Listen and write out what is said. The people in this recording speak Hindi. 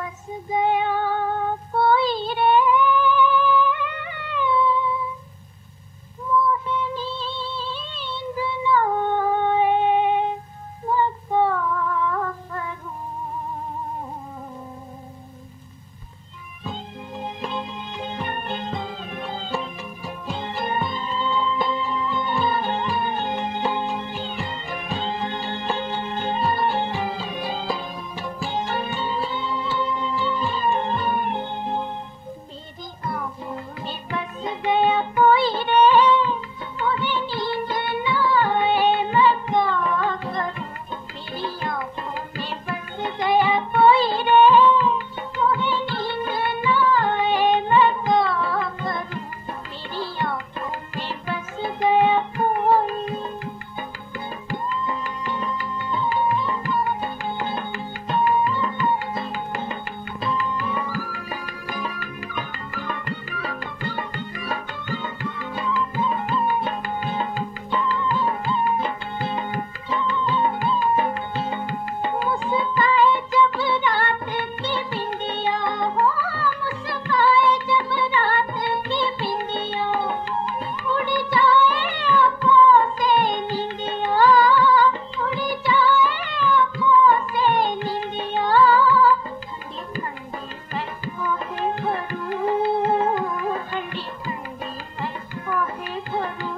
बस गया कोई रे। Bye. ধরু